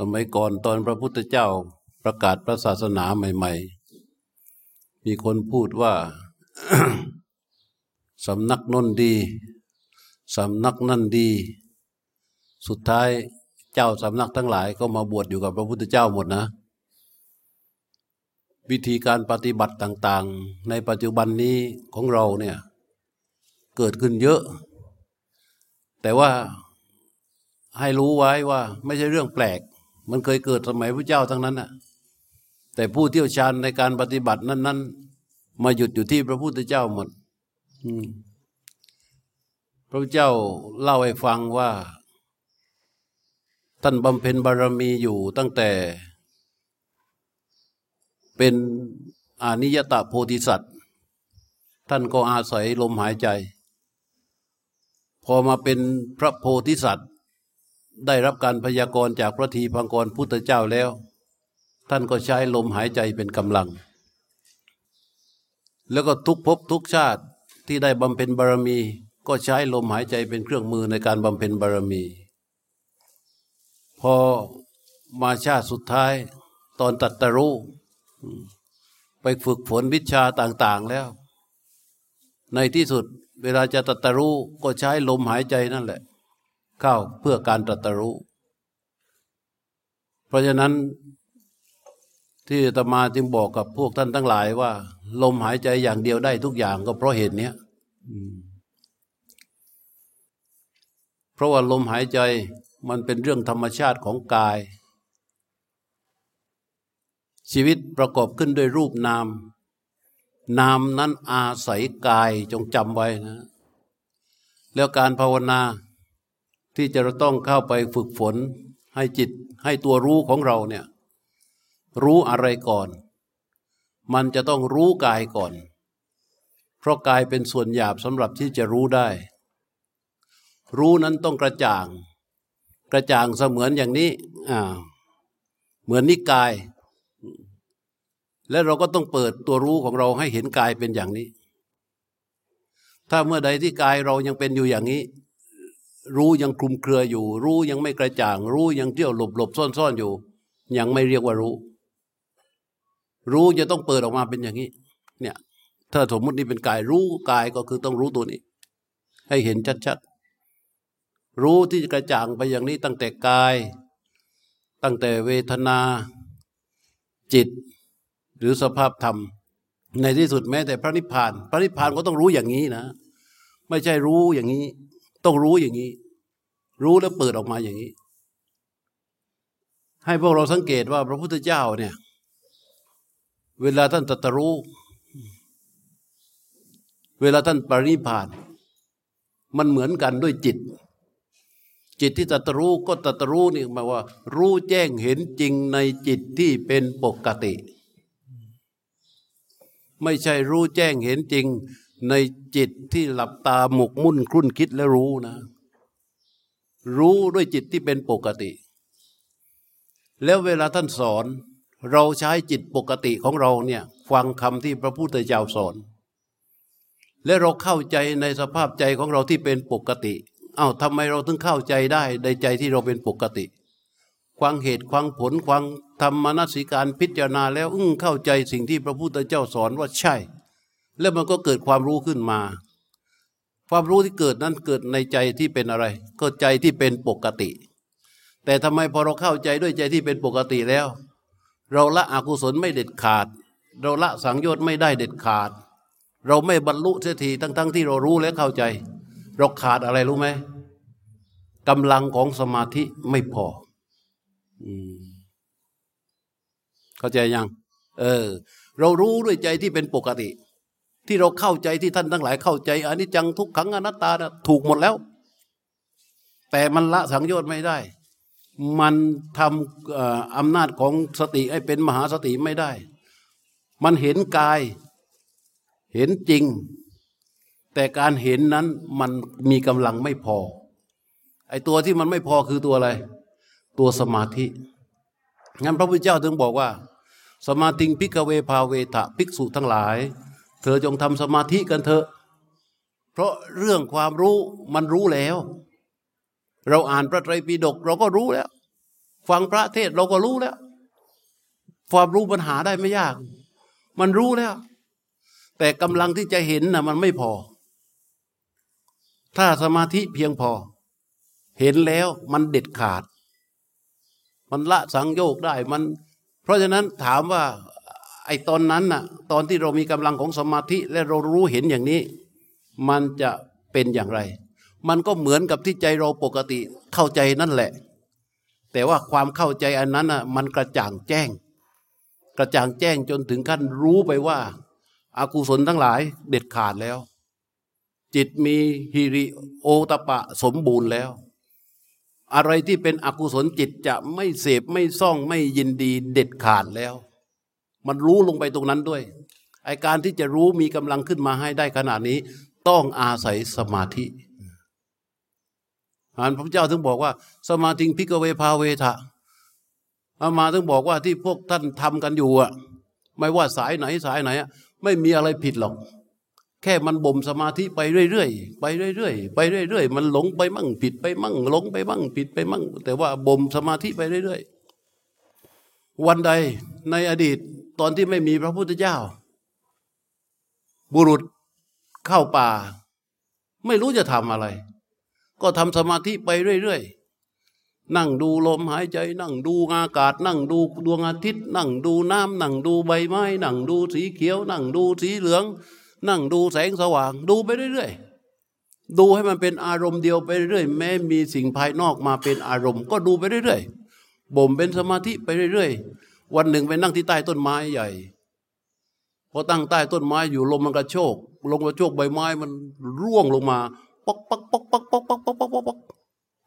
สมัยก่อนตอนพระพุทธเจ้าประกาศพระศาสนาใหม่ ๆ มีคนพูดว่าสำนักนนดี สำนักนั่นดี สุดท้ายเจ้าสำนักทั้งหลายก็มาบวชอยู่กับพระพุทธเจ้าหมดนะ วิธีการปฏิบัติต่าง ๆ ในปัจจุบันนี้ของเราเนี่ยเกิดขึ้นเยอะ แต่ว่าให้รู้ไว้ว่าไม่ใช่เรื่องแปลก มันเคยเกิดสมัยพระเจ้าทั้งนั้นน่ะแต่ผู้เที่ยวชาญในการปฏิบัตินั้น ๆ มาหยุดอยู่ที่พระพุทธเจ้าหมดพระเจ้าเล่าให้ฟังว่า ท่านบำเพ็ญบารมีอยู่ตั้งแต่ เป็นอานิยตะโพธิสัตว์ ท่านก็อาศัยลมหายใจ พอมาเป็นพระโพธิสัตว์ ได้รับการพยากรณ์จากพระทีพังกรพุทธเจ้าแล้ว ท่านก็ใช้ลมหายใจเป็นกำลัง แล้วก็ทุกภพทุกชาติที่ได้บำเพ็ญบารมี ก็ใช้ลมหายใจเป็นเครื่องมือในการบำเพ็ญบารมี พอมาชาติสุดท้าย ตอนตัดตรู้ไปฝึกฝนวิชาต่างๆแล้ว ในที่สุดเวลาจะตัดตรู้ก็ใช้ลมหายใจนั่นแหละ เข้าเพื่อการตรัสรู้ เพราะฉะนั้นที่ตมาจึงบอกกับพวกท่านทั้งหลายว่า ลมหายใจอย่างเดียวได้ทุกอย่างก็เพราะเหตุนี้เพราะว่าลมหายใจมันเป็นเรื่องธรรมชาติของกาย ชีวิตประกอบขึ้นด้วยรูปนาม นามนั้นอาศัยกายจงจำไว้นะ แล้วการภาวนา ที่จะต้องเข้าไปฝึกฝน ให้จิตให้ตัวรู้ของเราเนี่ยรู้อะไรก่อน มันจะต้องรู้กายก่อน เพราะกายเป็นส่วนหยาบสำหรับที่จะรู้ได้ รู้นั้นต้องกระจ่าง กระจ่างเสมือนอย่างนี้อ่าเหมือนนิกาย และเราก็ต้องเปิดตัวรู้ของเราให้เห็นกายเป็นอย่างนี้ ถ้าเมื่อใดที่กายเรายังเป็นอยู่อย่างนี้ รู้ยังคลุมเครืออยู่ รู้ยังไม่กระจ่าง รู้ยังเที่ยวหลบหลบซ่อนซ่อนอยู่ ยังไม่เรียกว่ารู้ รู้จะต้องเปิดออกมาเป็นอย่างนี้ เนี่ย ถ้าสมมตินี่เป็นกายรู้กายก็คือต้องรู้ตัวนี้ ให้เห็นชัดๆรู้ที่กระจ่างไปอย่างนี้ตั้งแต่กาย ตั้งแต่เวทนา จิต หรือสภาพธรรม ในที่สุดแม้แต่พระนิพพาน พระนิพพานก็ต้องรู้อย่างนี้นะ ไม่ใช่รู้อย่างนี้ ต้องรู้อย่างนี้ รู้แล้วเปิดออกมาอย่างนี้ ให้พวกเราสังเกตว่าพระพุทธเจ้าเนี่ย เวลาท่านตรัสรู้ เวลาท่านปรินิพาน มันเหมือนกันด้วยจิต จิตที่ตรัสรู้ก็ตรัสรู้นี่หมายว่า รู้แจ้งเห็นจริงในจิตที่เป็นปกติ ไม่ใช่รู้แจ้งเห็นจริง ในจิตที่หลับตาหมกมุ่นครุ่นคิดและรู้นะ รู้ด้วยจิตที่เป็นปกติ แล้วเวลาท่านสอน เราใช้จิตปกติของเราเนี่ยฟังคำที่พระพุทธเจ้าสอน และเราเข้าใจในสภาพใจของเราที่เป็นปกติอา้าวทำไมเราถึงเข้าใจได้ในใจที่เราเป็นปกติควางเหตุควางผลควางธรรมนัสิการพิจารณาแล้ว อึ้งเข้าใจสิ่งที่พระพุทธเจ้าสอนว่าใช่ แล้วมันก็เกิดความรู้ขึ้นมา ความรู้ที่เกิดนั้นเกิดในใจที่เป็นอะไร ก็ใจที่เป็นปกติ แต่ทำไมพอเราเข้าใจด้วยใจที่เป็นปกติแล้ว เราละอกุศลไม่เด็ดขาด เราละสังโยชน์ไม่ได้เด็ดขาด เราไม่บรรลุเสียทีทั้งๆทที่เรารู้และเข้าใจ เราขาดอะไรรู้ไหมกำลังของสมาธิไม่พอเข้าใจยัง เออ เรารู้ด้วยใจที่เป็นปกติ ที่เราเข้าใจที่ท่านทั้งหลายเข้าใจอันนี้จังทุกขังอนัตตานะถูกหมดแล้ว แต่มันละสังโยชน์ไม่ได้ มันทำอำนาจของสติให้เป็นมหาสติไม่ได้ มันเห็นกาย เห็นจริง แต่การเห็นนั้นมันมีกำลังไม่พอ ไอตัวที่มันไม่พอคือตัวอะไร ตัวสมาธิงั้นพระพุทธเจ้าถึงบอกว่า สมาธิพิกเวภาเวทะภิกษุทั้งหลาย เธอจงทำสมาธิกันเถอะ เพราะเรื่องความรู้มันรู้แล้ว เราอ่านพระไตรปิฎกเราก็รู้แล้ว ฟังพระเทศเราก็รู้แล้ว ความรู้ปัญหาได้ไม่ยาก มันรู้แล้ว แต่กำลังที่จะเห็นนะมันไม่พอ ถ้าสมาธิเพียงพอ เห็นแล้วมันเด็ดขาด มันละสังโยกได้มัน เพราะฉะนั้นถามว่า ไอ้ตอนนั้นน่ะตอนที่เรามีกำลังของสมาธิและเรารู้เห็นอย่างนี้ มันจะเป็นอย่างไร มันก็เหมือนกับที่ใจเราปกติเข้าใจนั่นแหละ แต่ว่าความเข้าใจอันนั้นน่ะมันกระจ่างแจ้ง กระจ่างแจ้งจนถึงขั้นรู้ไปว่าอากุศลทั้งหลายเด็ดขาดแล้ว จิตมีฮิริโอตปะสมบูรณ์แล้ว อะไรที่เป็นอกุศลจิตจะไม่เสพไม่ซ่องไม่ยินดีเด็ดขาดแล้ว มันรู้ลงไปตรงนั้นด้วยไอการที่จะรู้มีกำลังขึ้นมาให้ได้ขนาดนี้ ต้องอาศัยสมาธิอันพระเจ้าถึงบอกว่า สมาธิพิกเวพาเวทะอามาถึงบอกว่าที่พวกท่านทำกันอยู่อะ ไม่ว่าสายไหนสายไหนอะไม่มีอะไรผิดหรอก แค่มันบ่มสมาธิไปเรื่อยๆไปเรื่อยๆไปเรื่อยๆมันหลงไปมั่งผิดไปมั่งหลงไปมั่งผิดไปมั่ง แต่ว่าบ่มสมาธิไปเรื่อยๆวันใดในอดีต ตอนที่ไม่มีพระพุทธเจ้า บุรุษเข้าป่า ไม่รู้จะทำอะไร ก็ทำสมาธิไปเรื่อยๆ นั่งดูลมหายใจ นั่งดูอากาศ นั่งดูดวงอาทิตย์ นั่งดูน้ำนั่งดูใบไม้ นั่งดูสีเขียว นั่งดูสีเหลือง นั่งดูแสงสว่าง ดูไปเรื่อยๆดูให้มันเป็นอารมณ์เดียวไปเรื่อยแม้มีสิ่งภายนอกมาเป็นอารมณ์ ก็ดูไปเรื่อยๆบ่มเป็นสมาธิไปเรื่อยๆ วันหนึ่งไปนั่งที่ใต้ต้นไม้ใหญ่พอตั้งใต้ต้นไม้อยู่ลมมันกระโชก ลมกระโชกใบไม้มันร่วงลงมาปอกปอกปอกปอกปอกปอกปอกปอกปอก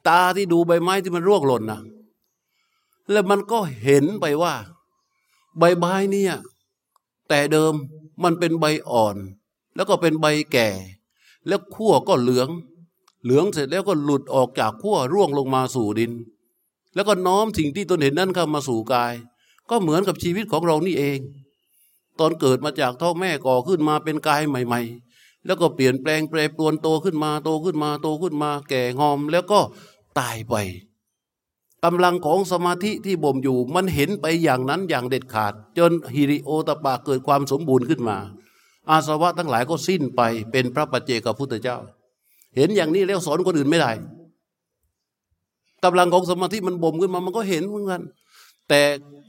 ตาที่ดูใบไม้ที่มันร่วงหล่นนะแล้วมันก็เห็นไปว่า ใบไม้เนี่ย แต่เดิมมันเป็นใบอ่อน แล้วก็เป็นใบแก่ แล้วขั้วก็เหลือง เหลืองเสร็จแล้วก็หลุดออกจากขั้วร่วงลงมาสู่ดิน แล้วก็น้อมสิ่งที่ตนเห็นนั้นเข้ามาสู่กาย ก็เหมือนกับชีวิตของเรานี่เอง ตอนเกิดมาจากท้องแม่ก่อขึ้นมาเป็นกายใหม่ ๆ แล้วก็เปลี่ยนแปลงแปรปรวนโตขึ้นมาโตขึ้นมาโตขึ้นมา แก่งอม แล้วก็ตายไปกำลังของสมาธิที่บ่มอยู่มันเห็นไปอย่างนั้นอย่างเด็ดขาด จนฮิริโอตปะเกิดความสมบูรณ์ขึ้นมา อาสวะทั้งหลายก็สิ้นไปเป็นพระปัจเจกพุทธเจ้า เห็นอย่างนี้แล้วสอนคนอื่นไม่ได้กำลังของสมาธิมันบ่มขึ้นมามันก็เห็นเหมือนกัน แต่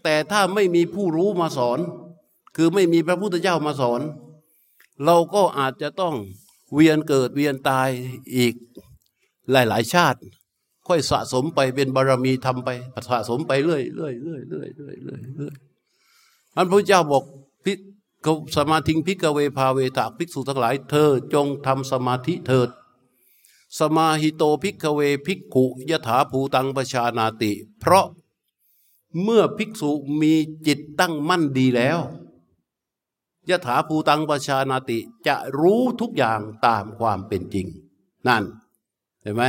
แต่ถ้าไม่มีผู้รู้มาสอน คือไม่มีพระพุทธเจ้ามาสอน เราก็อาจจะต้องเวียนเกิดเวียนตายอีกหลาย ๆ ชาติ ค่อยสะสมไปเป็นบารมีทำไปสะสมไปเรื่อยเรื่อยเรื่อยเรื่อยเรื่อยเรื่อยเรื่อยอันพระเจ้าบอกสมาธิง ภิกขะเว ภาเวถะ ภิกษุทั้งหลายเธอจงทำสมาธิเถิด สมาหิโต ภิกขะเว ภิกขุยถาภูตัง ปชานาติ เพราะ เมื่อภิกษุมีจิตตั้งมั่นดีแล้วยถาภูตังประชานาติจะรู้ทุกอย่างตามความเป็นจริง นั่น เห็นไหม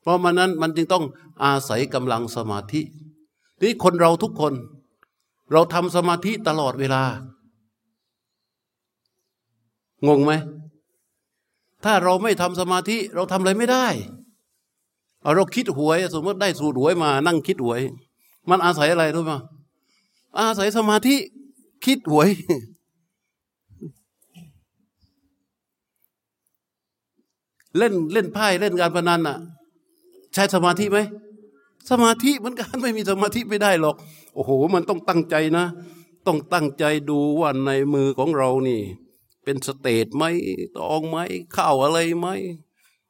เพราะมันนั้นมันจึงต้องอาศัยกำลังสมาธินี่คนเราทุกคน เราทำสมาธิตลอดเวลา งงไหม ถ้าเราไม่ทำสมาธิเราทำอะไรไม่ได้ เราคิดหวย สมมติได้สูตรหวยมานั่งคิดหวย มันอาศัยอะไรรู้ไหมอาศัยสมาธิคิดหวย เล่นเล่นไพ่เล่นการพนันอะ ใช้สมาธิไหมสมาธิเหมือนกันไม่มีสมาธิไม่ได้หรอก โอ้โห มันต้องตั้งใจนะ ต้องตั้งใจดูว่าในมือของเรานี่ เป็นสเตทไหมตองไหมข้าวอะไรไหม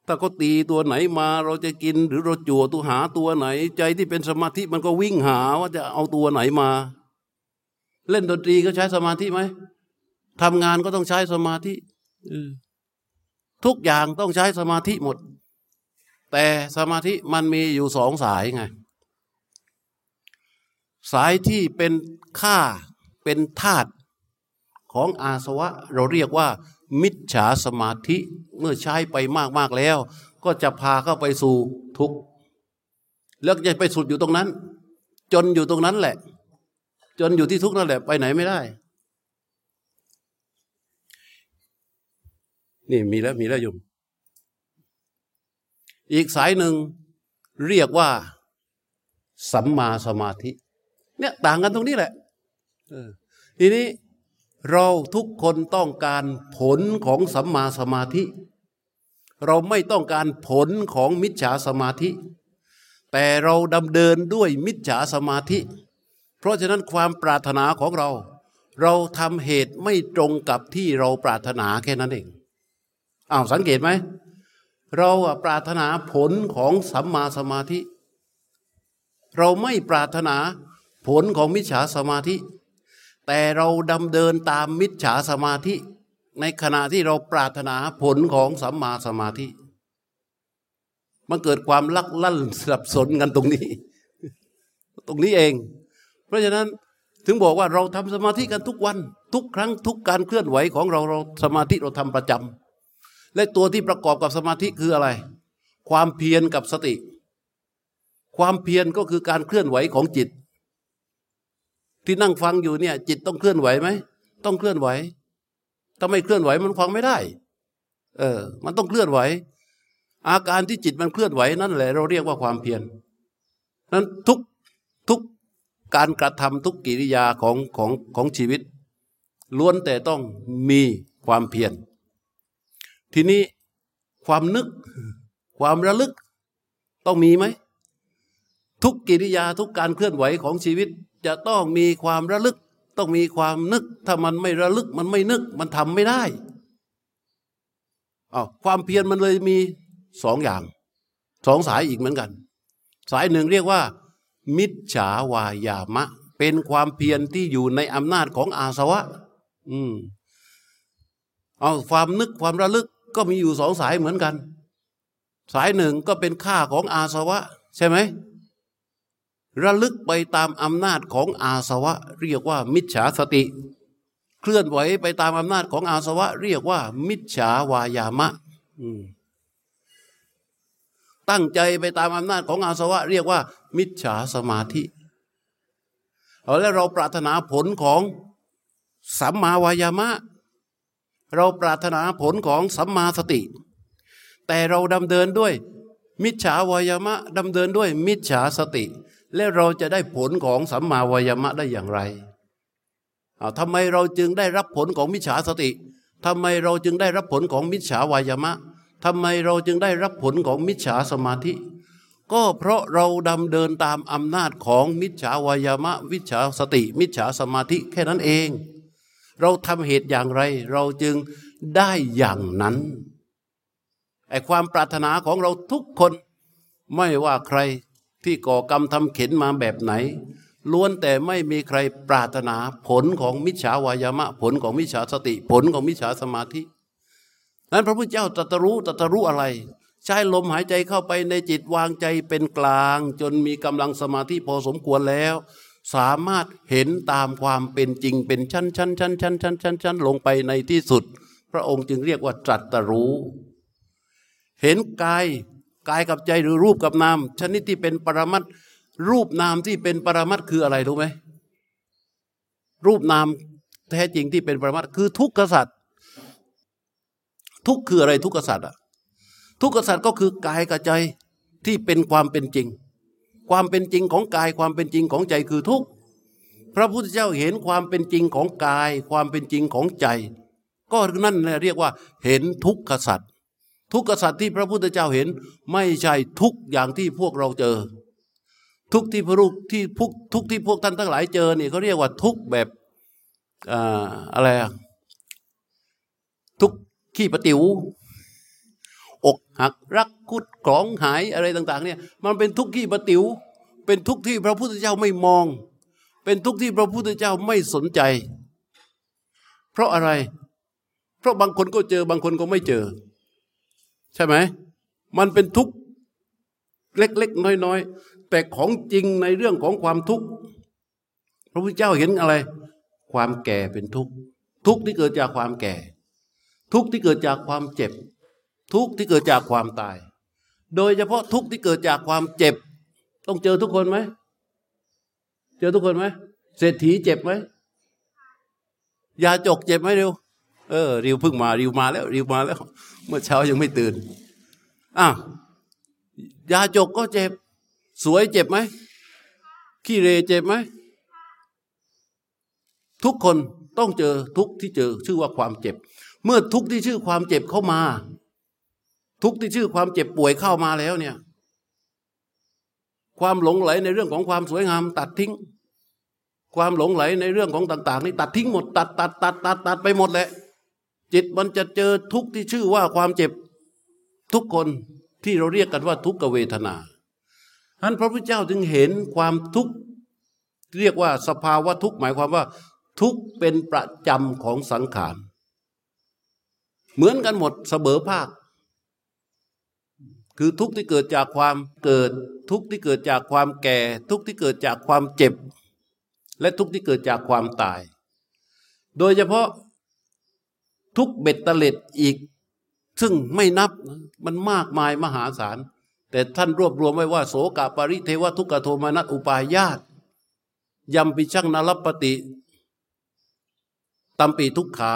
ถ้าเขาตีตัวไหนมาเราจะกินหรือเราจั่วตัวหาตัวไหน ใจที่เป็นสมาธิมันก็วิ่งหาว่าจะเอาตัวไหนมา เล่นดนตรีก็ใช้สมาธิไหมทำงานก็ต้องใช้สมาธิทุกอย่างต้องใช้สมาธิหมด แต่สมาธิมันมีอยู่สองสายไง สายที่เป็นค่าเป็นธาตุของอาสวะ เราเรียกว่า มิจฉาสมาธิเมื่อใช้ไปมากๆแล้ว ก็จะพาเข้าไปสู่ทุกข์แล้วจะไปสุดอยู่ตรงนั้น จนอยู่ตรงนั้นแหละ จนอยู่ที่ทุกข์นั่นแหละไปไหนไม่ได้ นี่มีแล้วมีแล้วโยมอีกสายหนึ่งเรียกว่า สัมมาสมาธิ เนี่ยต่างกันตรงนี้แหละทีนี้ เราทุกคนต้องการผลของสัมมาสมาธิ เราไม่ต้องการผลของมิจฉาสมาธิ แต่เราดำเดินด้วยมิจฉาสมาธิ เพราะฉะนั้นความปรารถนาของเรา เราทำเหตุไม่ตรงกับที่เราปรารถนาแค่นั้นเองอ้าวสังเกตไหม เราปรารถนาผลของสัมมาสมาธิ เราไม่ปรารถนาผลของมิจฉาสมาธิ แต่เราดำเดินตามมิจฉาสมาธิ ในขณะที่เราปรารถนาผลของสัมมาสมาธิ มันเกิดความลักลั่นสับสนกันตรงนี้ ตรงนี้เอง เพราะฉะนั้นถึงบอกว่าเราทำสมาธิกันทุกวัน ทุกครั้งทุกการเคลื่อนไหวของเราเราสมาธิเราทำประจำและตัวที่ประกอบกับสมาธิคืออะไร ความเพียรกับสติ ความเพียรก็คือการเคลื่อนไหวของจิต ที่นั่งฟังอยู่เนี่ย จิตต้องเคลื่อนไหวไหมต้องเคลื่อนไหวถ้าไม่เคลื่อนไหวมันฟังไม่ได้ เออ มันต้องเคลื่อนไหว อาการที่จิตมันเคลื่อนไหวนั่นแหละ เราเรียกว่าความเพียรนั้นทุกทุกการกระทำทุกกิริยาของของของชีวิต ล้วนแต่ต้องมีความเพียรทีนี้ความนึก ความระลึกต้องมีไหม ทุกกิริยาทุกการเคลื่อนไหวของชีวิต จะต้องมีความระลึก ต้องมีความนึก ถ้ามันไม่ระลึกมันไม่นึก มันทำไม่ได้อาความเพียรมันเลยมีสองอย่างสองสายอีกเหมือนกัน สายหนึ่งเรียกว่า มิจฉาวายามะ เป็นความเพียรที่อยู่ในอำนาจของอาสวะ อืมเอาความนึกความระลึกก็มีอยู่สองสายเหมือนกัน สายหนึ่งก็เป็นค่าของอาสวะ ใช่ไหม ระลึกไปตามอำนาจของอาสวะ เรียกว่า มิจฉาสติ เคลื่อนไหวไปตามอำนาจของอาสวะ เรียกว่า มิจฉาวายามะตั้งใจไปตามอำนาจของอาสวะ เรียกว่า มิจฉาสมาธิเอาแล้วเราปรารถนาผลของสัมมาวายามะ เราปรารถนาผลของสัมมาสติ แต่เราดำเดินด้วย มิจฉาวายามะดำเดินด้วยมิจฉาสติ แล้วเราจะได้ผลของสัมมาวายมะได้อย่างไรทำไมเราจึงได้รับผลของมิจฉาสติทำไมเราจึงได้รับผลของมิจฉาวายมะทำไมเราจึงได้รับผลของมิจฉาสมาธิ ก็เพราะเราดำเดินตามอำนาจของมิจฉาวายมะวิชาสติ มิจฉาสมาธิแค่นั้นเอง เราทำเหตุอย่างไร เราจึงได้อย่างนั้นไอความปรารถนาของเราทุกคนไม่ว่าใคร ที่ก่อกรรมทำเข็นมาแบบไหน ล้วนแต่ไม่มีใครปรารถนาผลของมิจฉาวายามะ ผลของมิจฉาสติ ผลของมิจฉาสมาธินั้นพระพุทธเจ้าตรัสรู้ตรัสรู้อะไร ใช้ลมหายใจเข้าไปในจิตวางใจเป็นกลาง จนมีกำลังสมาธิพอสมควรแล้ว สามารถเห็นตามความเป็นจริงเป็นชั้นชั้นชั้นชั้นชั้นชั้นชั้นลงไปในที่สุด พระองค์จึงเรียกว่าตรัสรู้ เห็นกาย กายกับใจหรือรูปกับนาม ชนิดที่เป็นปรมัตรูปนามที่เป็นปรมัตคืออะไรรู้ไหมรูปนามแท้จริงที่เป็นปรมัตคือทุกขสัตว์ทุกคืออะไรทุกขสัตว์อะทุกขสัตว์ก็คือกายกับใจที่เป็นความเป็นจริง ความเป็นจริงของกายความเป็นจริงของใจคือทุกพระพุทธเจ้าเห็นความเป็นจริงของกาย ความเป็นจริงของใจ ก็นั่นเรียกว่า เห็นทุกขสัตว์ ทุกขสัตว์ที่พระพุทธเจ้าเห็น ไม่ใช่ทุกอย่างที่พวกเราเจอ ทุกที่พระลูกที่พุกทุกที่พวกท่านทั้งหลายเจอเนี่ยเขาเรียกว่าทุกแบบอะไรทุกขี้ปติ๋วอกหักรักคุดกลองหายอะไรต่าง ๆ เนี่ย มันเป็นทุกขี้ปติ๋วเป็นทุกที่พระพุทธเจ้าไม่มอง เป็นทุกที่พระพุทธเจ้าไม่สนใจ เพราะอะไร เพราะบางคนก็เจอบางคนก็ไม่เจอ ใช่ไหม มันเป็นทุกข์เล็กๆน้อยๆ แต่ของจริงในเรื่องของความทุกข์พระพุทธเจ้าเห็นอะไร ความแก่เป็นทุกข์ทุกข์ที่เกิดจากความแก่ ทุกข์ที่เกิดจากความเจ็บ ทุกข์ที่เกิดจากความตาย โดยเฉพาะทุกข์ที่เกิดจากความเจ็บ ต้องเจอทุกคนไหมเจอทุกคนไหมเศรษฐีเจ็บไหมยาจกเจ็บไหมเร็วเออริวเพึ่งมาริวมาแล้วริวมาแล้ว เมื่อเช้ายังไม่ตื่นอ้าวยาจกก็เจ็บ สวยเจ็บไหมขี้เรเจ็บไหม ทุกคนต้องเจอทุกที่เจอชื่อว่าความเจ็บ เมื่อทุกที่ชื่อความเจ็บเข้ามา ทุกที่ชื่อความเจ็บป่วยเข้ามาแล้วเนี่ย ความหลงไหลในเรื่องของความสวยงามตัดทิ้ง ความหลงไหลในเรื่องของต่าง ๆ นี่ตัดทิ้งหมด ตัดตัดตัดตัดตัดไปหมดแหละ จิตมันจะเจอทุกที่ชื่อว่าความเจ็บทุกคนที่เราเรียกกันว่าทุกขเวทนาท่านพระพุทธเจ้าจึงเห็นความทุกข์เรียกว่าสภาวะทุกข์หมายความว่า ทุกข์เป็นประจำของสังขาร เหมือนกันหมดเสมอภาค คือทุกข์ที่เกิดจากความเกิด ทุกข์ที่เกิดจากความแก่ ทุกข์ที่เกิดจากความเจ็บ และทุกข์ที่เกิดจากความตาย โดยเฉพาะ ทุกเบ็ดเตล็ดอีก ซึ่งไม่นับมันมากมายมหาศาล แต่ท่านรวบรวมไว้ว่า โสกาปริเทวทุกขโทมานัตอุปายาตยำปิช่างนรปติตัมปีทุกขา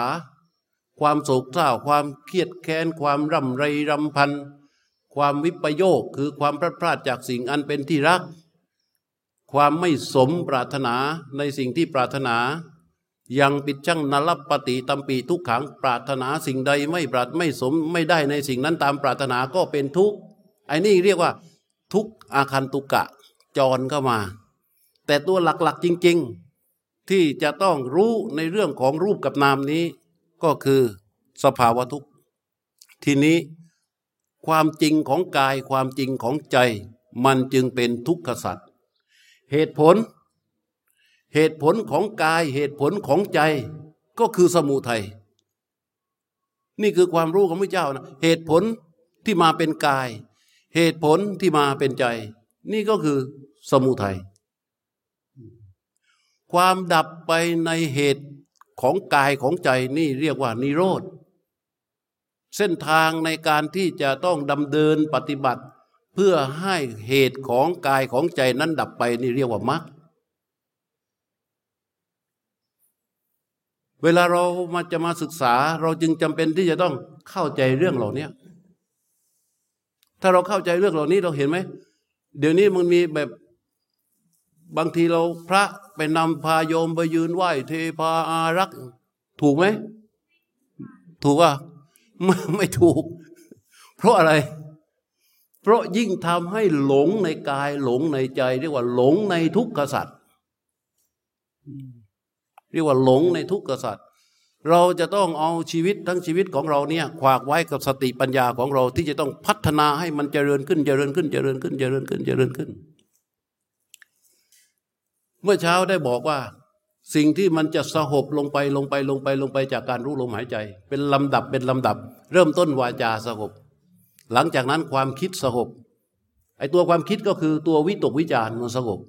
ความโศกเศร้าความเครียดแค้น ความร่ำไรรำพัน ความวิปโยคคือความพลาดพลาดจากสิ่งอันเป็นที่รัก ความไม่สมปรารถนาในสิ่งที่ปรารถนา ยังปิดช่างนรปฏิตัมปีทุกขังปรารถนาสิ่งใดไม่ปรารไม่สมไม่ได้ในสิ่งนั้นตามปรารถนาก็เป็นทุกข์ไอ้นี่เรียกว่า ทุกอาคันตุกะจรเข้ามา แต่ตัวหลักๆจริง ๆ ที่จะต้องรู้ในเรื่องของรูปกับนามนี้ ก็คือสภาวะทุกข์ทีนี้ความจริงของกายความจริงของใจ มันจึงเป็นทุกขสัตว์เหตุผล เหตุผลของกายเหตุผลของใจก็คือสมุทัยนี่คือความรู้ของพระเจ้านะเหตุผลที่มาเป็นกาย เหตุผลที่มาเป็นใจ นี่ก็คือสมุทัยความดับไปในเหตุของกายของใจนี่เรียกว่านิโรธ เส้นทางในการที่จะต้องดำเดินปฏิบัติ เพื่อให้เหตุของกายของใจนั้นดับไปนี่เรียกว่ามรรค เวลาเรามาจะมาศึกษา เราจึงจำเป็นที่จะต้องเข้าใจเรื่องเหล่านี้ถ้าเราเข้าใจเรื่องเหล่านี้เราเห็นไหมเดี๋ยวนี้มันมีแบบบางทีเราพระไปนำพาโยมไปยืนไหว้เทพาอารักษ์ถูกไหม ถูกว่าไม่ไม่ถูก เพราะอะไร เพราะยิ่งทำให้หลงในกายหลงในใจ เรียกว่าหลงในทุกขสัตว์ เรียกว่าหลงในทุกขสัตว์เราจะต้องเอาชีวิตทั้งชีวิตของเราเนี่ยขวากไว้กับสติปัญญาของเราที่จะต้องพัฒนาให้มันเจริญขึ้นเจริญขึ้นเจริญขึ้นเจริญขึ้นเจริญขึ้น เมื่อเช้าได้บอกว่า สิ่งที่มันจะสหบลงไปลงไปลงไปลงไปจากการรู้ลมหายใจ เป็นลำดับเป็นลำดับ เริ่มต้นวาจาสหบหลังจากนั้นความคิดสหบไอตัวความคิดก็คือตัววิตกวิจารมันสงบ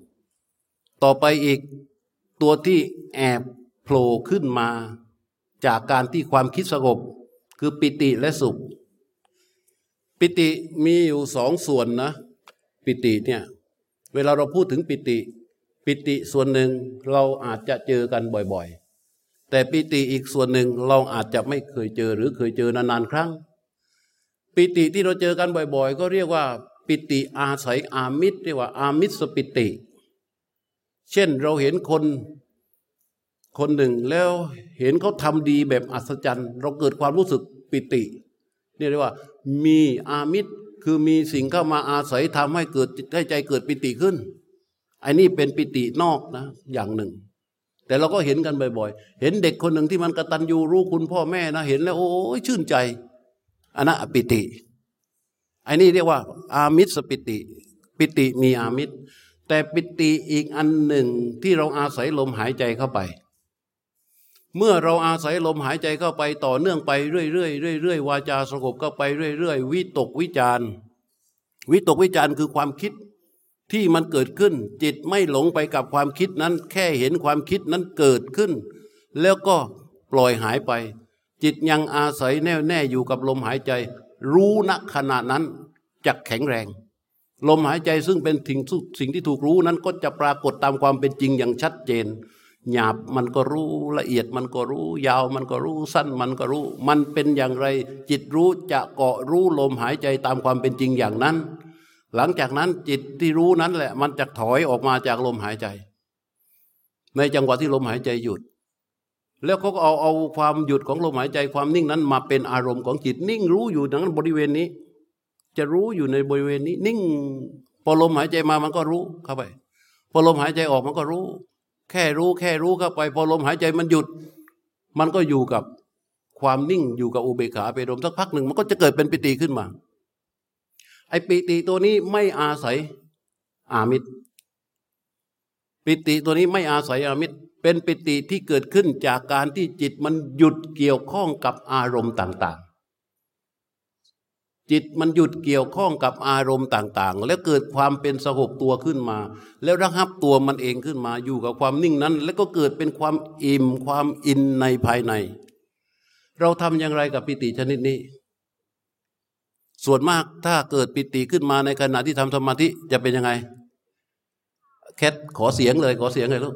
ต่อไปอีก ตัวที่แอบโผล่ขึ้นมา จากการที่ความคิดสงบคือปิติและสุข ปิติมีอยู่สองส่วนนะ ปิติเนี่ยเวลาเราพูดถึงปิติ ปิติส่วนหนึ่งเราอาจจะเจอกันบ่อยๆ แต่ปิติอีกส่วนหนึ่งเราอาจจะไม่เคยเจอหรือเคยเจอนานๆครั้ง ปิติที่เราเจอกันบ่อยๆ ก็เรียกว่า ปิติอาศัยอามิตรเรียกว่าอามิตรสปิติ เช่นเราเห็นคนคนหนึ่งแล้วเห็นเขาทำดีแบบอัศจรรย์ เราเกิดความรู้สึกปิตินี่เรียกว่า มีอามิตรคือมีสิ่งเข้ามาอาศัยทำให้เกิดให้ใจเกิดปิติขึ้นอันนี้เป็นปิตินอกนะอย่างหนึ่ง แต่เราก็เห็นกันบ่อยๆ เห็นเด็กคนหนึ่งที่มันกระตันยูรู้คุณพ่อแม่นะเห็นแล้ว โอ้ยชื่นใจอันนั้นปิติอันนี้เรียกว่า อามิตรสปิติ ปิติมีอามิตร แต่ปิติอีกอันหนึ่งที่เราอาศัยลมหายใจเข้าไป เมื่อเราอาศัยลมหายใจเข้าไปต่อเนื่องไปเรื่อยๆเรื่อยๆวาจาสงบเข้าไปเรื่อยๆวิตกวิจารวิตกวิจารคือความคิดที่มันเกิดขึ้น จิตไม่หลงไปกับความคิดนั้น แค่เห็นความคิดนั้นเกิดขึ้น แล้วก็ปล่อยหายไป จิตยังอาศัยแน่วแน่อยู่กับลมหายใจ รู้ณขณะนั้นจะแข็งแรง ลมหายใจซึ่งเป็นสิ่งสิ่งที่ถูกรู้นั้นก็จะปรากฏตามความเป็นจริงอย่างชัดเจน หยาบมันก็รู้ละเอียดมันก็รู้ ยาวมันก็รู้สั้นมันก็รู้ มันเป็นอย่างไร จิตรู้จะเกาะรู้ลมหายใจตามความเป็นจริงอย่างนั้น หลังจากนั้นจิตที่รู้นั้นแหละ มันจะถอยออกมาจากลมหายใจ ในจังหวะที่ลมหายใจหยุด แล้วเขาก็เอาเอาความหยุดของลมหายใจความนิ่งนั้นมาเป็นอารมณ์ของจิตนิ่งรู้อยู่ดังนั้นบริเวณนี้ จะรู้อยู่ในบริเวณนี้ นิ่ง พอลมหายใจมามันก็รู้เข้าไป พอลมหายใจออกมันก็รู้ แค่รู้แค่รู้เข้าไป พอลมหายใจมันหยุด มันก็อยู่กับความนิ่งอยู่กับอุเบกขาไปรมสักพักหนึ่งมันก็จะเกิดเป็นปิติขึ้นมา ไอ้ปิติตัวนี้ไม่อาศัยอามิตร ปิติตัวนี้ไม่อาศัยอามิตร เป็นปิติที่เกิดขึ้นจากการที่จิตมันหยุดเกี่ยวข้องกับอารมณ์ต่าง จิตมันหยุดเกี่ยวข้องกับอารมณ์ต่าง ๆ แล้วเกิดความเป็นสงบตัวขึ้นมา แล้วระงับตัวมันเองขึ้นมาอยู่กับความนิ่งนั้น แล้วก็เกิดเป็นความอิ่มความอินในภายใน เราทำอย่างไรกับปิติชนิดนี้ ส่วนมากถ้าเกิดปิติขึ้นมาในขณะที่ทำสมาธิจะเป็นยังไง แคทขอเสียงเลยขอเสียงเลยลูก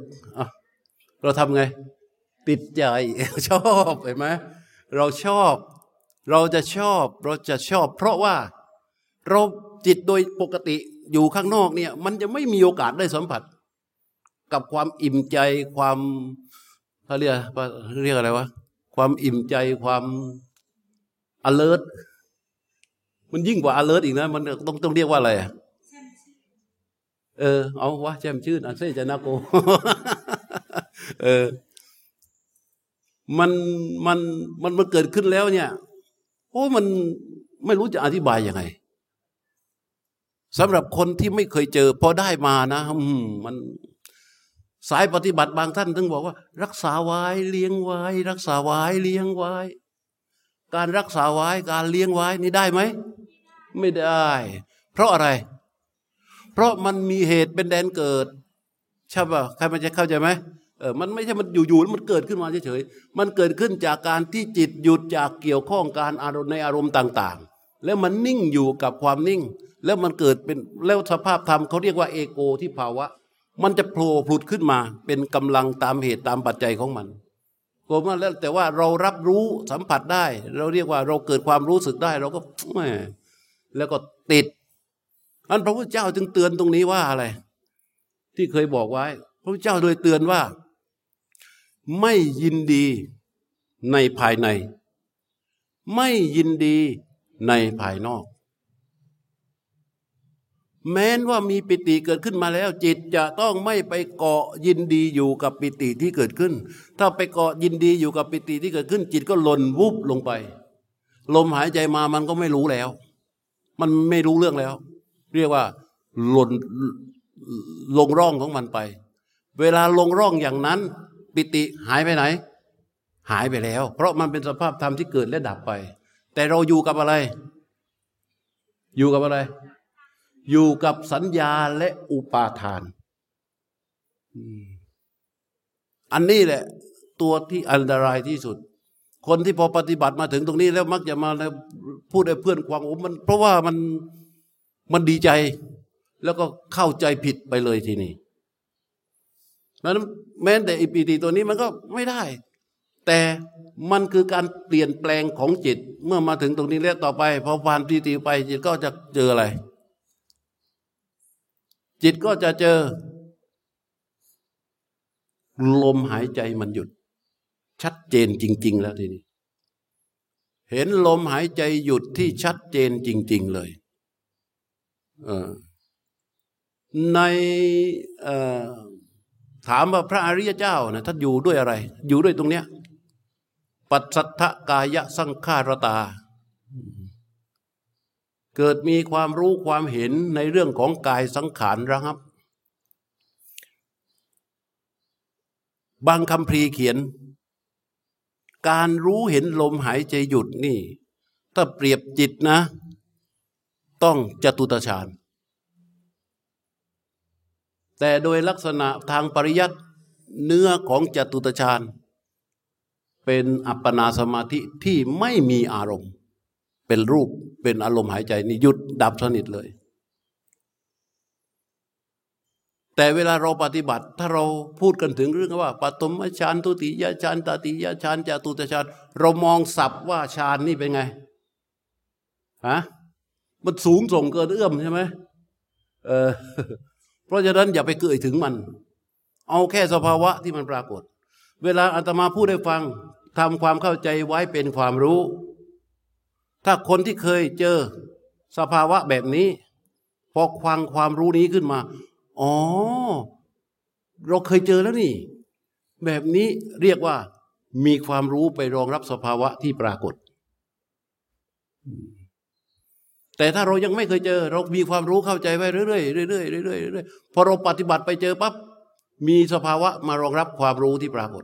เราทำไง ติดใจชอบเห็นไหมเราชอบ เราจะชอบเราจะชอบ เพราะว่าเราจิตโดยปกติอยู่ข้างนอกเนี่ย มันจะไม่มีโอกาสได้สัมผัส กับความอิ่มใจความเขาเรียกเรียกอะไรวะความอิ่มใจความ alert มันยิ่งกว่า alert อีกนะ มันต้องต้องเรียกว่าอะไรเออ เอาวะแจ่มชื่นอันเซจนาโกเออมันมันมันมันเกิดขึ้นแล้วเนี่ย โอ้มันไม่รู้จะอธิบายยังไงสำหรับคนที่ไม่เคยเจอพอได้มานะมันสายปฏิบัติบางท่านถึงบอกว่า รักษาไว้เลี้ยงไว้ รักษาไว้เลี้ยงไว้ การรักษาไว้การเลี้ยงไว้นี่ได้ไหม ไม่ได้ เพราะอะไร เพราะมันมีเหตุเป็นแดนเกิดใช่ป่ะใครมันจะเข้าใจไหม เออมันไม่ใช่มันอยู่ๆแล้วมันเกิดขึ้นมาเฉยๆมันเกิดขึ้นจากการที่จิตหยุดจากเกี่ยวข้องการอารมณ์ในอารมณ์ต่างๆ แล้วมันนิ่งอยู่กับความนิ่ง แล้วมันเกิดเป็นแล้วสภาพธรรมเขาเรียกว่าเอโกที่ภาวะ มันจะโผล่ผุดขึ้นมา เป็นกำลังตามเหตุตามปัจจัยของมันโกมาแล้วแต่ว่าเรารับรู้สัมผัสได้ เราเรียกว่าเราเกิดความรู้สึกได้เราก็แหมแล้วก็ติดอันพระพุทธเจ้าจึงเตือนตรงนี้ว่าอะไร ที่เคยบอกไว้ พระพุทธเจ้าโดยเตือนว่า ไม่ยินดีในภายใน ไม่ยินดีในภายนอก แม้นว่ามีปิติเกิดขึ้นมาแล้ว จิตจะต้องไม่ไปเกาะยินดีอยู่กับปิติที่เกิดขึ้น ถ้าไปเกาะยินดีอยู่กับปิติที่เกิดขึ้น จิตก็หล่นวุบลงไป ลมหายใจมามันก็ไม่รู้แล้ว มันไม่รู้เรื่องแล้ว เรียกว่าหล่นลงร่องของมันไป เวลาลงร่องอย่างนั้น ปิติหายไปไหน หายไปแล้ว เพราะมันเป็นสภาพธรรมที่เกิดและดับไป แต่เราอยู่กับอะไร อยู่กับอะไร อยู่กับสัญญาและอุปาทาน อันนี้แหละ ตัวที่อันตรายที่สุด คนที่พอปฏิบัติมาถึงตรงนี้แล้วมักจะมาพูดให้เพื่อนความโอ้มัน เพราะว่ามันมันดีใจ แล้วก็เข้าใจผิดไปเลยทีนี้ นั้นแม้แต่อิปิติตัวนี้มันก็ไม่ได้ แต่มันคือการเปลี่ยนแปลงของจิต เมื่อมาถึงตรงนี้แล้วต่อไปพอผ่านปีติไป จิตก็จะเจออะไร จิตก็จะเจอ ลมหายใจมันหยุด ชัดเจนจริง ๆ แล้วทีนี้ เห็นลมหายใจหยุดที่ชัดเจนจริง ๆ เลยใน ถามว่าพระอริยเจ้านะท่านอยู่ด้วยอะไร อยู่ด้วยตรงเนี้ย ปัสสัทธกายสังขารตา เกิดมีความรู้ความเห็นในเรื่องของกายสังขารนะครับ บางคำพรีเขียน การรู้เห็นลมหายใจหยุดนี่ ถ้าเปรียบจิตนะ ต้องจตุตฌาน แต่โดยลักษณะทางปริยัติเนื้อของจตุตฌานเป็นอัปปนาสมาธิที่ไม่มีอารมณ์ เป็นรูปเป็นอารมณ์หายใจนี่หยุดดับสนิทเลย แต่เวลาเราปฏิบัติถ้าเราพูดกันถึงเรื่องว่าปฐมฌานทุติยฌานตติยฌานจตุตฌานเรามองศัพท์ว่าฌานนี่เป็นไงฮะมันสูงส่งเกินเอื้อมใช่ไหมเออ ราะฉะนั้นอย่าไปเกยถึงมัน เอาแค่สภาวะที่มันปรากฏ เวลาอาตมาพูดให้ฟังทำความเข้าใจไว้เป็นความรู้ ถ้าคนที่เคยเจอสภาวะแบบนี้ พอควังความรู้นี้ขึ้นมา อ๋อ เราเคยเจอแล้วนี่ แบบนี้เรียกว่ามีความรู้ไปรองรับสภาวะที่ปรากฏ แต่ถ้าเรายังไม่เคยเจอ เรามีความรู้เข้าใจไว้เรื่อยๆเรื่อยๆเรื่อยๆเรื่อยๆพอเราปฏิบัติไปเจอปั๊บมีสภาวะมารองรับความรู้ที่ปรากฏ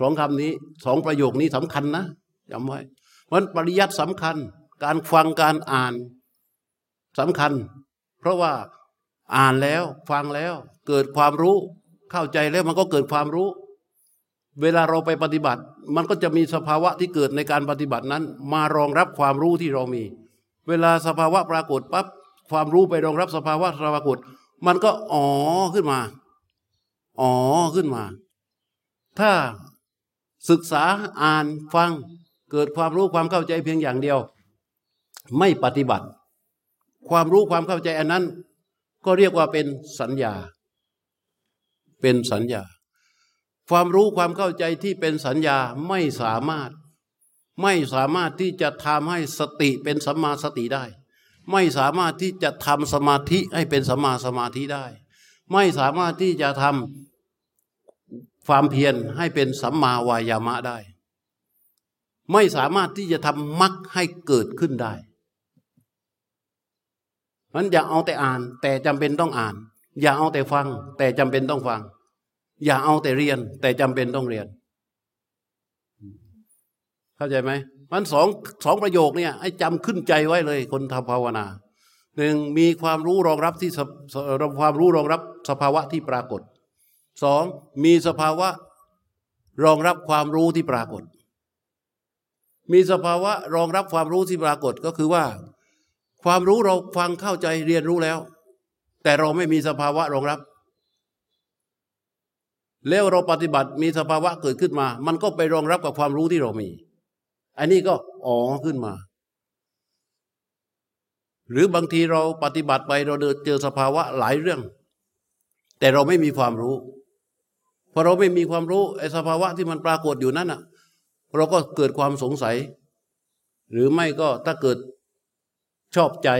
สองคำนี้สองประโยคนี้สำคัญนะจำไว้มันปริยัติสำคัญ การฟังการอ่านสำคัญ เพราะว่าอ่านแล้วฟังแล้ว เกิดความรู้เข้าใจแล้วมันก็เกิดความรู้ เวลาเราไปปฏิบัติ มันก็จะมีสภาวะที่เกิดในการปฏิบัตินั้น มารองรับความรู้ที่เรามี เวลาสภาวะปรากฏปั๊บความรู้ไปรองรับสภาวะปรากฏ มันก็อ๋อขึ้นมาอ๋อขึ้นมา ถ้าศึกษาอ่านฟังเกิดความรู้ความเข้าใจเพียงอย่างเดียว ไม่ปฏิบัติ ความรู้ความเข้าใจอันนั้น ก็เรียกว่าเป็นสัญญา เป็นสัญญา ความรู้ความเข้าใจที่เป็นสัญญาไม่สามารถ ไม่สามารถที่จะทำให้สติเป็นสัมมาสติได้ ไม่สามารถที่จะทำสมาธิให้เป็นสัมมาสมาธิได้ ไม่สามารถที่จะทำความเพียรให้เป็นสัมมาวายามะได้ ไม่สามารถที่จะทำมรรคให้เกิดขึ้นได้มันอย่าเอาแต่อ่าน แต่จำเป็นต้องอ่าน อย่าเอาแต่ฟัง แต่จำเป็นต้องฟัง อย่าเอาแต่เรียน แต่จำเป็นต้องเรียน เข้าใจไหมมันสองสองประโยคเนี่ยให้จำขึ้นใจไว้เลย คนทำภาวนาหนึ่งมีความรู้รองรับที่ความรู้รองรับสภาวะที่ปรากฏสองมีสภาวะรองรับความรู้ที่ปรากฏ มีสภาวะรองรับความรู้ที่ปรากฏก็คือว่า ความรู้เราฟังเข้าใจเรียนรู้แล้ว แต่เราไม่มีสภาวะรองรับ แล้วเราปฏิบัติมีสภาวะเกิดขึ้นมา มันก็ไปรองรับกับความรู้ที่เรามี อันนี้ก็อ๋อขึ้นมา หรือบางทีเราปฏิบัติไปเราเจอสภาวะหลายเรื่อง แต่เราไม่มีความรู้พอเราไม่มีความรู้ไอ้สภาวะที่มันปรากฏอยู่นั้นอะ เราก็เกิดความสงสัย หรือไม่ก็ถ้าเกิดชอบใจ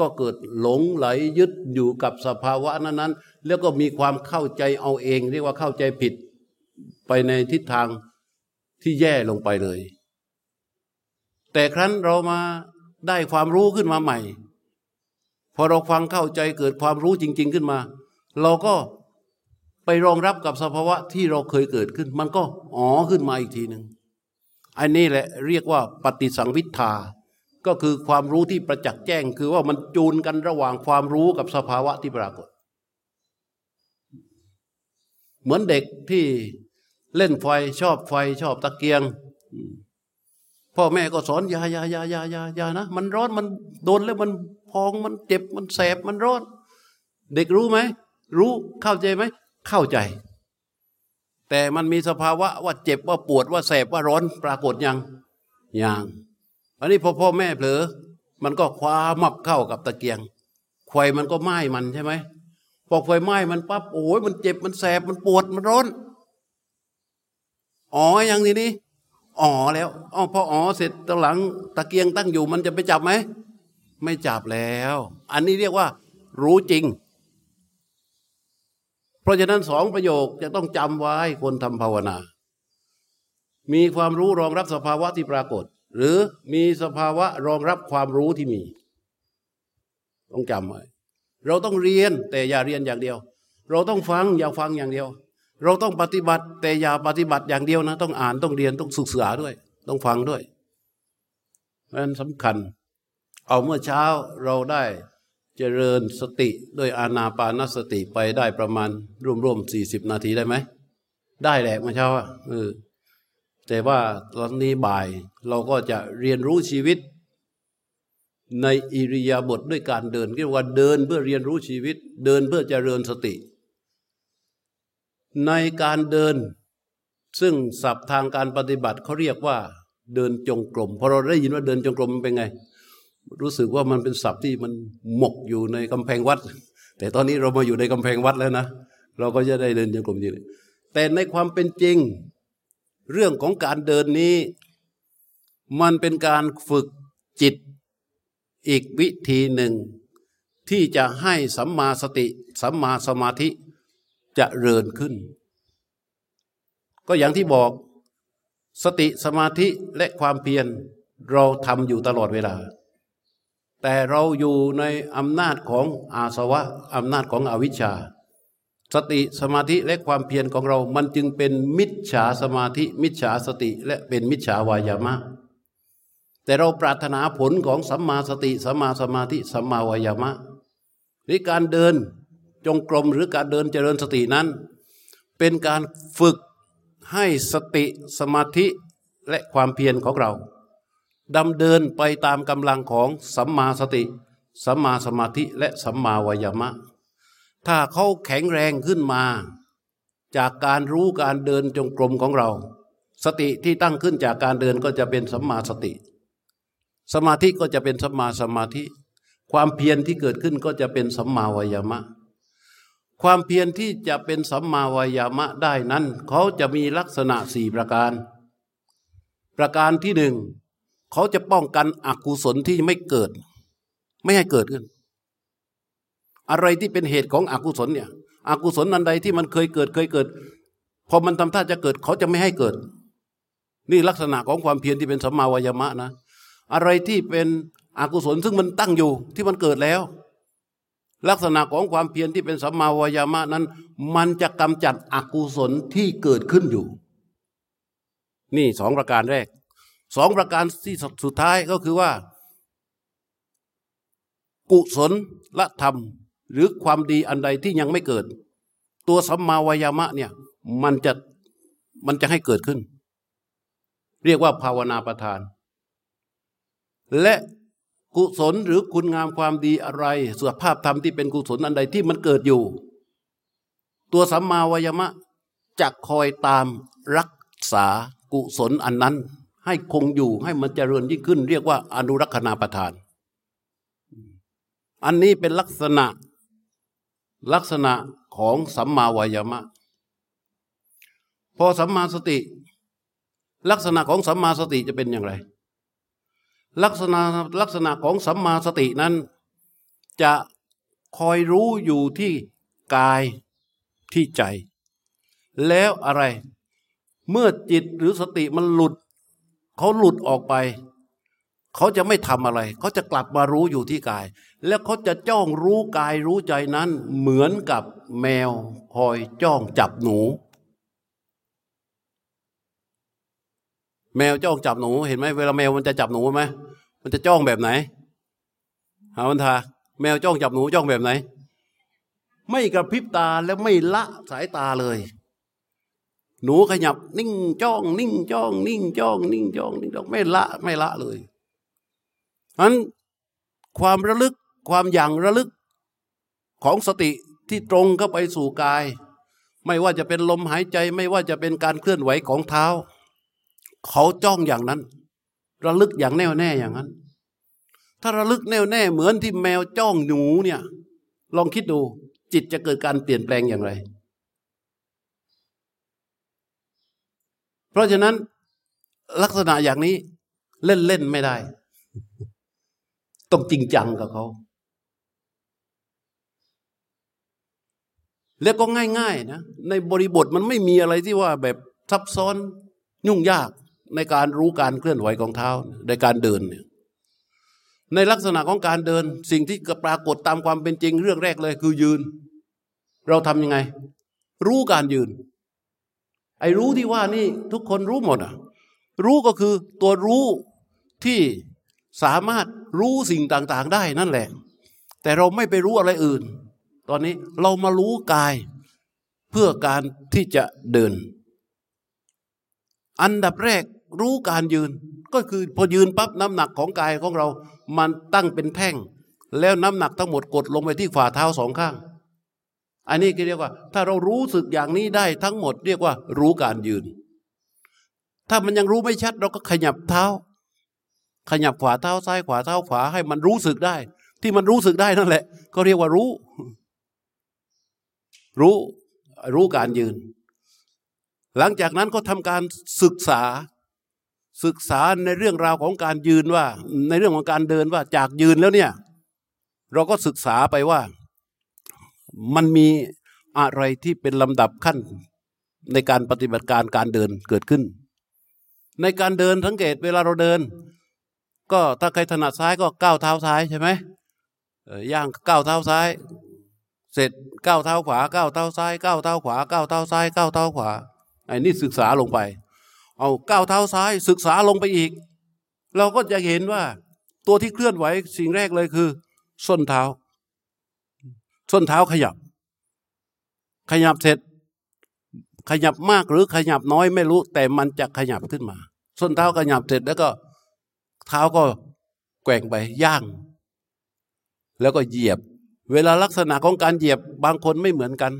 ก็เกิดหลงไหลยึดอยู่กับสภาวะนั้นๆ แล้วก็มีความเข้าใจเอาเอง เรียกว่าเข้าใจผิดไปในทิศทางที่แย่ลงไปเลย แต่ครั้นเรามาได้ความรู้ขึ้นมาใหม่ พอเราฟังเข้าใจเกิดความรู้จริง ๆขึ้นมา เราก็ไปรองรับกับสภาวะที่เราเคยเกิดขึ้น มันก็อ๋อขึ้นมาอีกทีหนึ่งอันนี้แหละเรียกว่าปฏิสังวิทา ก็คือความรู้ที่ประจักษ์แจ้ง คือว่ามันจูนกันระหว่างความรู้กับสภาวะที่ปรากฏ เหมือนเด็กที่เล่นไฟชอบไฟชอบตะเกียง พ่อแม่ก็สอนอย่าอย่าอย่าอย่าอย่าอย่านะ มันร้อนมันโดนแล้วมันพองมันเจ็บมันแสบมันร้อน เด็กรู้ไหม รู้เข้าใจไหม เข้าใจ แต่มันมีสภาวะว่าเจ็บว่าปวดว่าแสบว่าร้อนปรากฏยังยัง อันนี้พอพ่อแม่เผลอ มันก็คว้ามับเข้ากับตะเกียงไฟมันก็ไหม้มันใช่ไหมพอไฟไหม้มันปั๊บโอ้ยมันเจ็บมันแสบมันปวดมันร้อนอ๋อย่างนี้นี่อ๋อแล้วอ๋อพออ๋อเสร็จตอนหลังตะเกียงตั้งอยู่มันจะไปจับไหมไม่จับแล้ว อันนี้เรียกว่า รู้จริง เพราะฉะนั้นสองประโยคจะต้องจำไว้คนทำภาวนา มีความรู้รองรับสภาวะที่ปรากฏ หรือมีสภาวะรองรับความรู้ที่มี ต้องจำไว้เราต้องเรียนแต่อย่าเรียนอย่างเดียว เราต้องฟังอย่าฟังอย่างเดียว เราต้องปฏิบัติ แต่อย่าปฏิบัติอย่างเดียวนะ ต้องอ่านต้องเรียนต้องศึกษาด้วย ต้องฟังด้วยนั้นสำคัญ เอาเมื่อเช้าเราได้เจริญสติด้วยอานาปานสติไปได้ประมาณร่วมๆสี่สิบนาทีได้ไหม ได้แหละเมื่อเช้าอะเออ แต่ว่าตอนนี้บ่ายเราก็จะเรียนรู้ชีวิต ในอิริยาบถด้วยการเดินเรียกว่าเดินเพื่อเรียนรู้ชีวิต เดินเพื่อจเจริญสติ ในการเดิน ซึ่งศัพท์ทางการปฏิบัติเขาเรียกว่า เดินจงกรมพอเราได้ยินว่าเดินจงกรมมันเป็นไง รู้สึกว่ามันเป็นศัพท์ที่มันหมกอยู่ในกำแพงวัด แต่ตอนนี้เรามาอยู่ในกำแพงวัดแล้วนะ เราก็จะได้เดินยังกลมยืนแต่ในความเป็นจริง เรื่องของการเดินนี้ มันเป็นการฝึกจิตอีกวิธีหนึ่ง ที่จะให้สัมมาสติ สัมมาสมาธิจะเริญขึ้น ก็อย่างที่บอกสติสมาธิและความเพียรเราทำอยู่ตลอดเวลา แต่เราอยู่ในอำนาจของอาสวะอำนาจของอวิชชา สติสมาธิและความเพียรของเรา มันจึงเป็นมิจฉาสมาธิ มิจฉาสติ และเป็นมิจฉาวายามะ แต่เราปรารถนาผลของสัมมาสติสัมมาสมาธิสัมมาวายามะหรือการเดินจงกรมหรือการเดินเจริญสตินั้น เป็นการฝึกให้สติสมาธิและความเพียรของเราดำเดินไปตามกำลังของสัมมาสติ สัมมาสมาธิและสัมมาวายามะ ถ้าเขาแข็งแรงขึ้นมา จากการรู้การเดินจงกรมของเรา สติที่ตั้งขึ้นจากการเดินก็จะเป็นสัมมาสติ สมาธิก็จะเป็นสัมมาสมาธิ ความเพียรที่เกิดขึ้นก็จะเป็นสัมมาวายามะ ความเพียรที่จะเป็นสัมมาวายามะได้นั้น เขาจะมีลักษณะสี่ประการ ประการที่หนึ่งเขาจะป้องกันอกุศลที่ไม่เกิด ไม่ให้เกิดขึ้น อะไรที่เป็นเหตุของอกุศลเนี่ย อกุศลอันใดที่มันเคยเกิดเคยเกิด พอมันทำท่าจะเกิดเขาจะไม่ให้เกิด นี่ลักษณะของความเพียรที่เป็นสัมมาวายมะนะ อะไรที่เป็นอกุศลซึ่งมันตั้งอยู่ที่มันเกิดแล้ว ลักษณะของความเพียรที่เป็นสัมมาวายามะนั้น มันจะกำจัดอกุศลที่เกิดขึ้นอยู่ นี่สองประการแรกสองประการที่สุดท้ายก็คือว่า กุศลละธรรม หรือความดีอันใดที่ยังไม่เกิด ตัวสัมมาวายามะเนี่ยมันจะมันจะให้เกิดขึ้น เรียกว่าภาวนาประทาน และกุศลหรือคุณงามความดีอะไรสุภาพธรรมที่เป็นกุศลอันใดที่มันเกิดอยู่ ตัวสัมมาวายมะจะคอยตามรักษากุศลอันนั้น ให้คงอยู่ให้มันเจริญยิ่งขึ้น เรียกว่าอนุรักษณาประทาน อันนี้เป็นลักษณะ ลักษณะของสัมมาวายมะ พอสัมมาสติ ลักษณะของสัมมาสติจะเป็นอย่างไร ลักษณะลักษณะของสัมมาสตินั้น จะคอยรู้อยู่ที่กายที่ใจ แล้วอะไร เมื่อจิตหรือสติมันหลุด เขาหลุดออกไป เขาจะไม่ทำอะไร เขาจะกลับมารู้อยู่ที่กาย แล้วเขาจะจ้องรู้กายรู้ใจนั้น เหมือนกับแมวคอยจ้องจับหนู แมวจ้องจับหนูเห็นไหมเวลาแมวมันจะจับหนูไหมมันจะจ้องแบบไหนหาวันทาแมวจ้องจับหนูจ้องแบบไหน ไม่กระพริบตาแล้วไม่ละสายตาเลย หนูขยับนิ่งจ้อง นิ่งจ้อง นิ่งจ้อง นิ่งจ้องนิ่งจ้องไม่ละไม่ละเลย นั้นความระลึกความอย่างระลึกของสติที่ตรงเข้าไปสู่กาย ไม่ว่าจะเป็นลมหายใจไม่ว่าจะเป็นการเคลื่อนไหวของเท้า เขาจ้องอย่างนั้น ระลึกอย่างแน่วแน่อย่างนั้น ถ้าระลึกแน่วแน่เหมือนที่แมวจ้องหนูเนี่ย ลองคิดดูจิตจะเกิดการเปลี่ยนแปลงอย่างไร เพราะฉะนั้นลักษณะอย่างนี้เล่นเล่นไม่ได้ ต้องจริงจังกับเขา แล้วก็ง่าย ๆ นะ ในบริบทมันไม่มีอะไรที่ว่าแบบซับซ้อนยุ่งยากในการรู้การเคลื่อนไหวของเท้า ในการเดินเนี่ยในลักษณะของการเดิน สิ่งที่ปรากฏตามความเป็นจริงเรื่องแรกเลย คือยืน เราทำยังไง รู้การยืน ไอ้รู้ที่ว่านี่ทุกคนรู้หมดอะ รู้ก็คือตัวรู้ที่ สามารถรู้สิ่งต่างๆได้นั่นแหละ แต่เราไม่ไปรู้อะไรอื่น ตอนนี้เรามารู้กายเพื่อการที่จะเดิน อันดับแรกรู้การยืน ก็คือพอยืนปั๊บน้ำหนักของกายของเรา มันตั้งเป็นแท่ง แล้วน้ำหนักทั้งหมดกดลงไปที่ฝ่าเท้าสองข้าง อันนี้ก็เรียกว่า ถ้าเรารู้สึกอย่างนี้ได้ทั้งหมด เรียกว่ารู้การยืน ถ้ามันยังรู้ไม่ชัดเราก็ขยับเท้า ขยับขวาเท้าซ้ายขวาเท้าขวาให้มันรู้สึกได้ ที่มันรู้สึกได้นั่นแหละ ก็เรียกว่ารู้ รู้ รู้การยืน หลังจากนั้นก็ทำการศึกษา ศึกษาในเรื่องราวของการยืนว่า ในเรื่องของการเดินว่าจากยืนแล้วเนี่ย เราก็ศึกษาไปว่า มันมีอะไรที่เป็นลำดับขั้น ในการปฏิบัติการการเดินเกิดขึ้น ในการเดินสังเกตเวลาเราเดิน ก็ถ้าใครถนัดซ้ายก็ก้าวเท้าซ้ายใช่ไหมย่างก้าวเท้าซ้าย เสร็จก้าวเท้าขวาก้าวเท้าซ้ายก้าวเท้าขวาก้าวเท้าซ้ายก้าวเท้าขวาไอ้นี่ศึกษาลงไป เอาก้าวเท้าซ้ายศึกษาลงไปอีก เราก็จะเห็นว่า ตัวที่เคลื่อนไหวสิ่งแรกเลยคือ ส้นเท้า ส้นเท้าขยับ ขยับเสร็จ ขยับมากหรือขยับน้อยไม่รู้ แต่มันจะขยับขึ้นมา ส้นเท้าขยับเสร็จแล้วก็ เท้าก็แกว่งไปย่าง แล้วก็เหยียบ เวลาลักษณะของการเหยียบบางคนไม่เหมือนกัน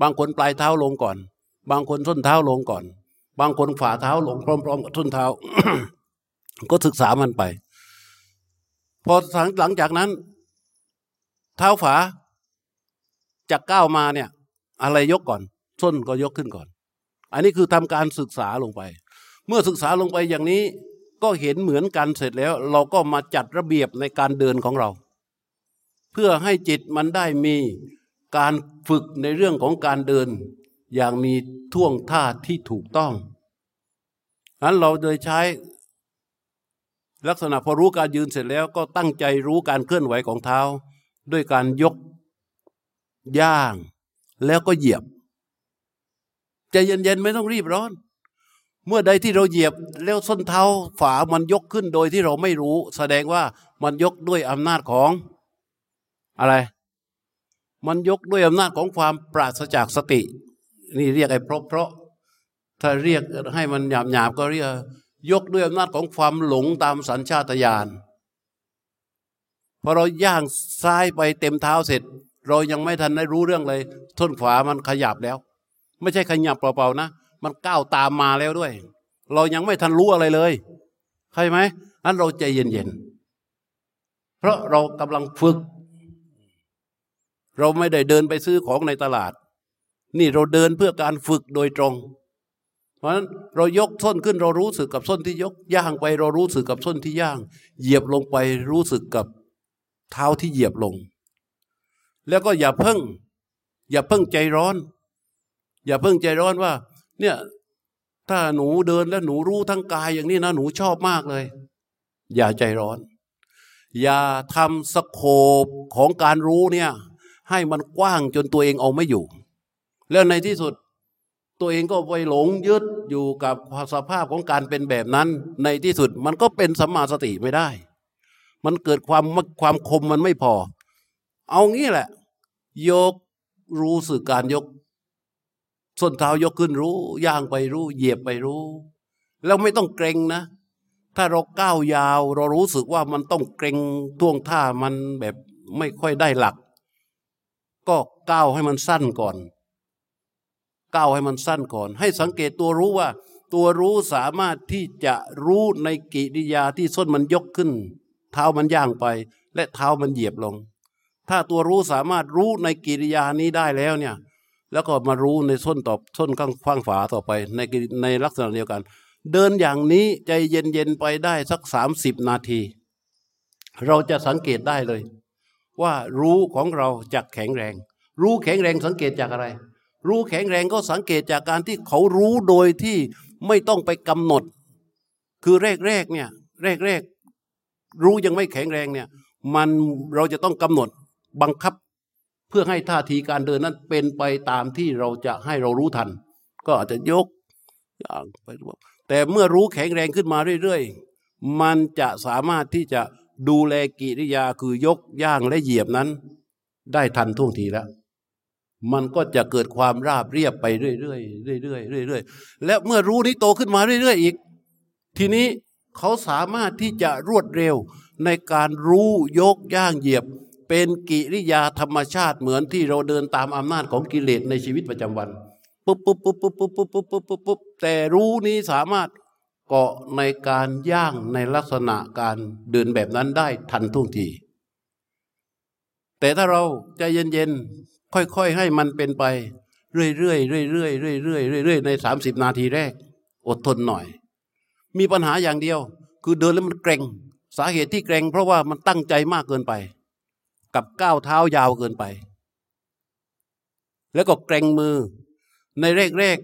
บางคนปลายเท้าลงก่อน บางคนส้นเท้าลงก่อน บางคนฝ่าเท้าลงพร้อมๆกับส้นเท้า ก็ศึกษามันไป พอหลังจากนั้น เท้าฝาจากก้าวมาเนี่ย อะไรยกก่อน ส้นก็ยกขึ้นก่อน อันนี้คือทำการศึกษาลงไป เมื่อศึกษาลงไปอย่างนี้ ก็เห็นเหมือนกันเสร็จแล้ว เราก็มาจัดระเบียบในการเดินของเรา เพื่อให้จิตมันได้มีการฝึกในเรื่องของการเดิน อย่างมีท่วงท่าที่ถูกต้องนั้นเราโดยใช้ ลักษณะพอรู้การยืนเสร็จแล้วก็ตั้งใจรู้การเคลื่อนไหวของเท้า ด้วยการยกย่าง แล้วก็เหยียบใจเย็นๆไม่ต้องรีบร้อน เมื่อใดที่เราเหยียบแล้วส้นเท้าฝามันยกขึ้นโดยที่เราไม่รู้ แสดงว่ามันยกด้วยอำนาจของอะไร มันยกด้วยอำนาจของความปราศจากสติ นี่เรียกไอ้เพราะเพราะถ้าเรียกให้มันหยาบหยาบก็เรียกยกด้วยอำนาจของความหลงตามสัญชาตญาณพอเราย่างซ้ายไปเต็มเท้าเสร็จ เรายังไม่ทันได้รู้เรื่องเลยท้นขวามันขยับแล้ว ไม่ใช่ขยับเปล่าๆนะ มันก้าวตามมาแล้วด้วย เรายังไม่ทันรู้อะไรเลยใช่ไหมนั้นเราใจเย็นๆเพราะเรากำลังฝึก เราไม่ได้เดินไปซื้อของในตลาด นี่เราเดินเพื่อการฝึกโดยตรง เพราะฉะนั้นเรายกส้นขึ้นเรารู้สึกกับส้นที่ยกย่างไป เรารู้สึกกับส้นที่ย่าง เหยียบลงไปรู้สึกกับเท้าที่เหยียบลง แล้วก็อย่าเพิ่ง อย่าเพิ่งใจร้อน อย่าเพิ่งใจร้อนว่า เนี่ยถ้าหนูเดินแล้วหนูรู้ทั้งกายอย่างนี้นะหนูชอบมากเลย อย่าใจร้อน อย่าทำสโคบของการรู้เนี่ย ให้มันกว้างจนตัวเองเอาไม่อยู่ แล้วในที่สุดตัวเองก็ไปหลงยึดอยู่กับสภาพของการเป็นแบบนั้น ในที่สุดมันก็เป็นสัมมาสติไม่ได้ มันเกิดความความคมมันไม่พอ เอางี้แหละ ยกรู้สึกการยก ส้นเท้ายกขึ้นรู้ย่างไปรู้เหยียบไปรู้ แล้วไม่ต้องเกรงนะ ถ้าเราก้าวยาว เรารู้สึกว่ามันต้องเกรงท่วงท่ามันแบบไม่ค่อยได้หลัก ก็ก้าวให้มันสั้นก่อนก้าวให้มันสั้นก่อน ให้สังเกตตัวรู้ว่า ตัวรู้สามารถที่จะรู้ในกิริยาที่ส้นมันยกขึ้น เท้ามันย่างไป และเท้ามันเหยียบลง ถ้าตัวรู้สามารถรู้ในกิริยานี้ได้แล้วเนี่ย แล้วก็มารู้ในส้นตอบส้นข้างข้างฝาต่อไป ในในลักษณะเดียวกัน เดินอย่างนี้ใจเย็นๆไปได้สักสามสิบนาที เราจะสังเกตได้เลย ว่ารู้ของเราจะแข็งแรง รู้แข็งแรงสังเกตจากอะไร รู้แข็งแรงก็สังเกตจากการที่เขารู้โดยที่ไม่ต้องไปกำหนด คือแรกๆเนี่ยแรกๆรู้ยังไม่แข็งแรงเนี่ย มันเราจะต้องกำหนดบังคับ พื่อให้ท่าทีการเดินนั้นเป็นไปตามที่เราจะให้เรารู้ทัน ก็อาจจะยกอย่างไปแต่เมื่อรู้แข็งแรงขึ้นมาเรื่อยๆ มันจะสามารถที่จะดูแลกิริยาคือยกย่างและเหยียบนั้น ได้ทันท่วงทีแล้ว มันก็จะเกิดความราบเรียบไปเรื่อยๆเรื่อยๆเรื่อยๆและเมื่อรู้นี้โตขึ้นมาเรื่อยๆอีก ทีนี้เขาสามารถที่จะรวดเร็วในการรู้ยกย่างเหยียบ เป็นกิริยาธรรมชาติเหมือนที่เราเดินตามอำนาจของกิเลสในชีวิตประจำวันปุ๊บปุ๊บปุ๊บปุ๊บปุ๊บปุ๊บปุ๊บปุ๊บปุ๊บแต่รู้นี้สามารถเกาะในการย่างในลักษณะการเดินแบบนั้นได้ทันท่วงที แต่ถ้าเราใจเย็นๆ ค่อยๆ ให้มันเป็นไป เรื่อยๆเรื่อยๆเรื่อยๆเรื่อยๆเรื่อยๆในสามสิบนาทีแรก อดทนหน่อย มีปัญหาอย่างเดียว คือเดินแล้วมันเกรงสาเหตุที่เกรงเพราะว่ามันตั้งใจมากเกินไป กับก้าวเท้ายาวเกินไป แล้วก็เกรงมือ ในแรก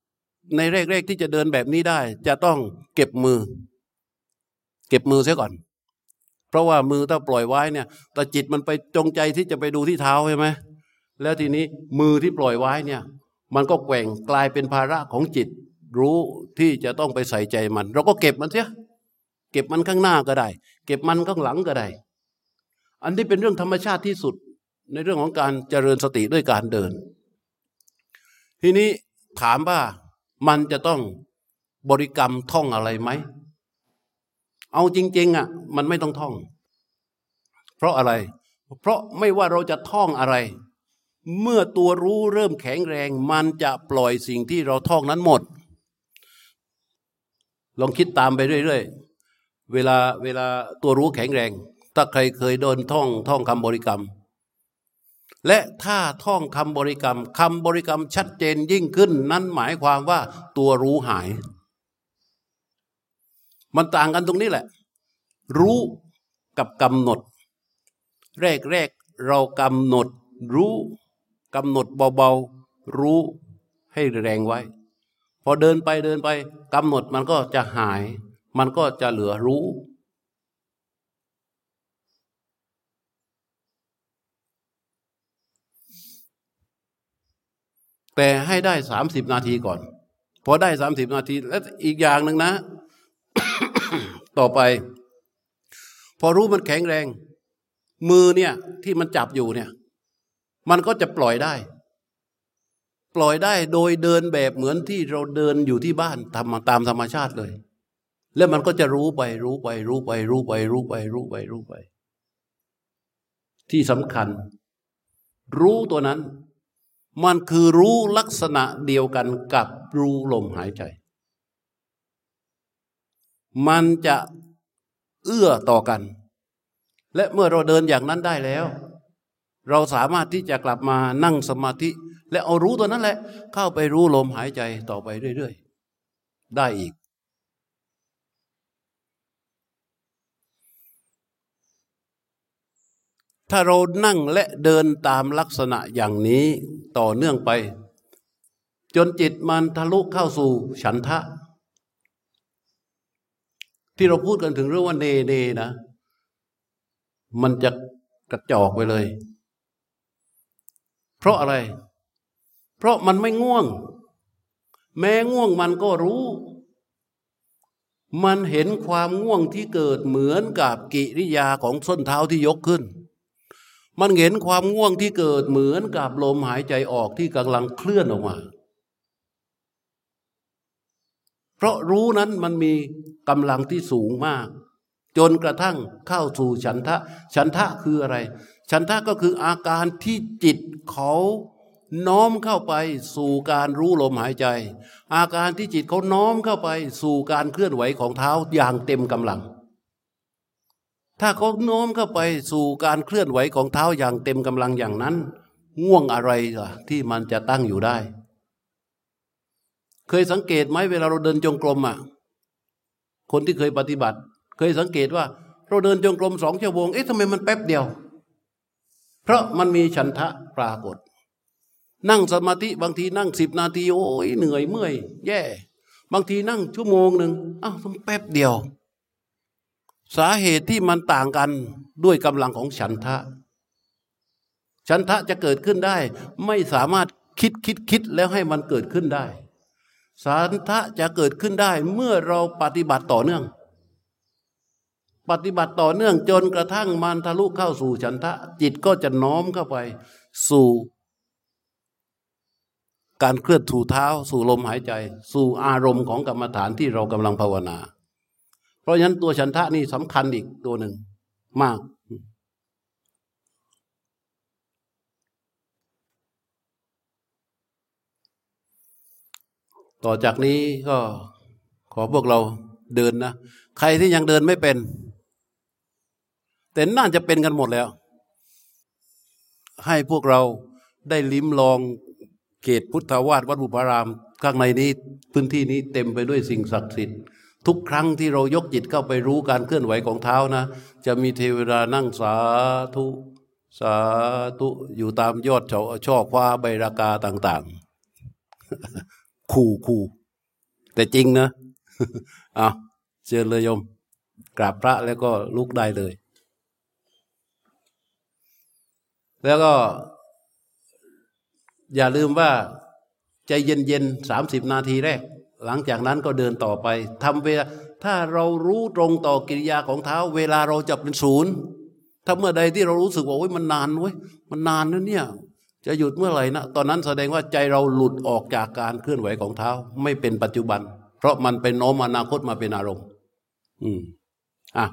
ๆในแรกๆที่จะเดินแบบนี้ได้ จะต้องเก็บมือ เก็บมือเสียก่อน เพราะว่ามือถ้าปล่อยไว้เนี่ยแต่จิตมันไปจงใจที่จะไปดูที่เท้าใช่ไหมแล้วทีนี้มือที่ปล่อยไว้เนี่ย มันก็แกว่งกลายเป็นภาระของจิต รู้ที่จะต้องไปใส่ใจมัน เราก็เก็บมันเสียเก็บมันข้างหน้าก็ได้ เก็บมันข้างหลังก็ได้ อันนี้เป็นเรื่องธรรมชาติที่สุดในเรื่องของการเจริญสติด้วยการเดิน ทีนี้ถามว่ามันจะต้องบริกรรมท่องอะไรไหม เอาจริง ๆอะมันไม่ต้องท่อง เพราะอะไร เพราะไม่ว่าเราจะท่องอะไร เมื่อตัวรู้เริ่มแข็งแรง มันจะปล่อยสิ่งที่เราท่องนั้นหมด ลองคิดตามไปเรื่อย ๆ เวลาเวลาตัวรู้แข็งแรง ถ้าใครเคยโดนท่องท่องคำบริกรรม และถ้าท่องคำบริกรรมคำบริกรรมชัดเจนยิ่งขึ้น นั้นหมายความว่าตัวรู้หาย มันต่างกันตรงนี้แหละ รู้กับกำหนด แรกแรกเรากำหนดรู้กำหนดเบาๆ รู้ให้แรงไว้ พอเดินไปเดินไปกำหนดมันก็จะหาย มันก็จะเหลือรู้ แต่ให้ได้สามสิบนาทีก่อน พอได้สามสิบนาที แล้วอีกอย่างหนึ่งนะ ต่อไป พอรู้มันแข็งแรง มือเนี่ยที่มันจับอยู่เนี่ย มันก็จะปล่อยได้ ปล่อยได้โดยเดินแบบเหมือนที่เราเดินอยู่ที่บ้านทำตามธรรมชาติเลย แล้วมันก็จะรู้ไป รู้ไป รู้ไป รู้ไป รู้ไป รู้ไปรู้ไป ที่สำคัญ รู้ตัวนั้น มันคือรู้ลักษณะเดียวกันกับรู้ลมหายใจ มันจะเอื้อต่อกัน และเมื่อเราเดินอย่างนั้นได้แล้ว เราสามารถที่จะกลับมานั่งสมาธิ และเอารู้ตัวนั้นแหละ เข้าไปรู้ลมหายใจต่อไปเรื่อย ๆ ได้อีก ถ้าเรานั่งและเดินตามลักษณะอย่างนี้ต่อเนื่องไป จนจิตมันทะลุเข้าสู่ฉันทะ ที่เราพูดกันถึงเรื่องว่าเนเนนะ มันจะกระจอกไปเลย เพราะอะไร เพราะมันไม่ง่วง แม้ง่วงมันก็รู้ มันเห็นความง่วงที่เกิดเหมือนกับกิริยาของส้นเท้าที่ยกขึ้น มันเห็นความง่วงที่เกิดเหมือนกับลมหายใจออกที่กำลังเคลื่อนออกมา เพราะรู้นั้นมันมีกำลังที่สูงมาก จนกระทั่งเข้าสู่ฉันทะ ฉันทะคืออะไร ฉันทะก็คืออาการที่จิตเขาน้อมเข้าไปสู่การรู้ลมหายใจ อาการที่จิตเขาน้อมเข้าไปสู่การเคลื่อนไหวของเท้าอย่างเต็มกำลัง ถ้าเขาโน้มเข้าไปสู่การเคลื่อนไหวของเท้าอย่างเต็มกำลังอย่างนั้น ง่วงอะไรล่ะที่มันจะตั้งอยู่ได้ เคยสังเกตไหมเวลาเราเดินจงกรมอะ คนที่เคยปฏิบัติ เคยสังเกตว่า เราเดินจงกรมสองชั่วโมงเอ๊ะทำไมมันแป๊บเดียว เพราะมันมีฉันทะปรากฏ นั่งสมาธิบางทีนั่งสิบนาทีโอ้ยเหนื่อยเมื่อย แย่ บางทีนั่งชั่วโมงหนึ่งอ้าวต้องแป๊บเดียว สาเหตุที่มันต่างกันด้วยกำลังของฉันทะ ฉันทะจะเกิดขึ้นได้ ไม่สามารถคิดคิดคิดแล้วให้มันเกิดขึ้นได้ สันทะจะเกิดขึ้นได้เมื่อเราปฏิบัติต่อเนื่อง ปฏิบัติต่อเนื่องจนกระทั่งมันทะลุเข้าสู่ฉันทะ จิตก็จะน้อมเข้าไป สู่ การเคลื่อนถูเท้า สู่ลมหายใจ สู่อารมณ์ของกรรมฐานที่เรากำลังภาวนา เพราะฉะนั้นตัวฉันทะนี่สำคัญอีกตัวหนึ่งมาก ต่อจากนี้ก็ขอพวกเราเดินนะ ใครที่ยังเดินไม่เป็น แต่น่าจะเป็นกันหมดแล้ว ให้พวกเราได้ลิ้มลองเขตพุทธวาสวัดบุพาราม ข้างในนี้ พื้นที่นี้เต็มไปด้วยสิ่งศักดิ์สิทธิ์ ทุกครั้งที่เรายกจิตเข้าไปรู้การเคลื่อนไหวของเท้านะ จะมีเทวดานั่งสาธุ สาธุ อยู่ตามยอดช่อช่อคว้าใบรากาต่างๆ คู่คู่แต่จริงนะเอาเชิญเลยโยม กราบพระแล้วก็ลุกได้เลย แล้วก็ อย่าลืมว่า ใจเย็นๆสามสิบนาทีแรก หลังจากนั้นก็เดินต่อไปทำเวลาถ้าเรารู้ตรงต่อกิริยาของเท้า เวลาเราจะเป็นศูนย์ถ้าเมื่อใดที่เรารู้สึกว่าโอ้ยมันนานเว้ยมันนานนะเนี่ยจะหยุดเมื่อไหร่นะตอนนั้นแสดงว่าใจเราหลุดออกจากการเคลื่อนไหวของเท้า ไม่เป็นปัจจุบัน เพราะมันเป็นโน้มอนาคตมาเป็นอารมณ์ อืมอะ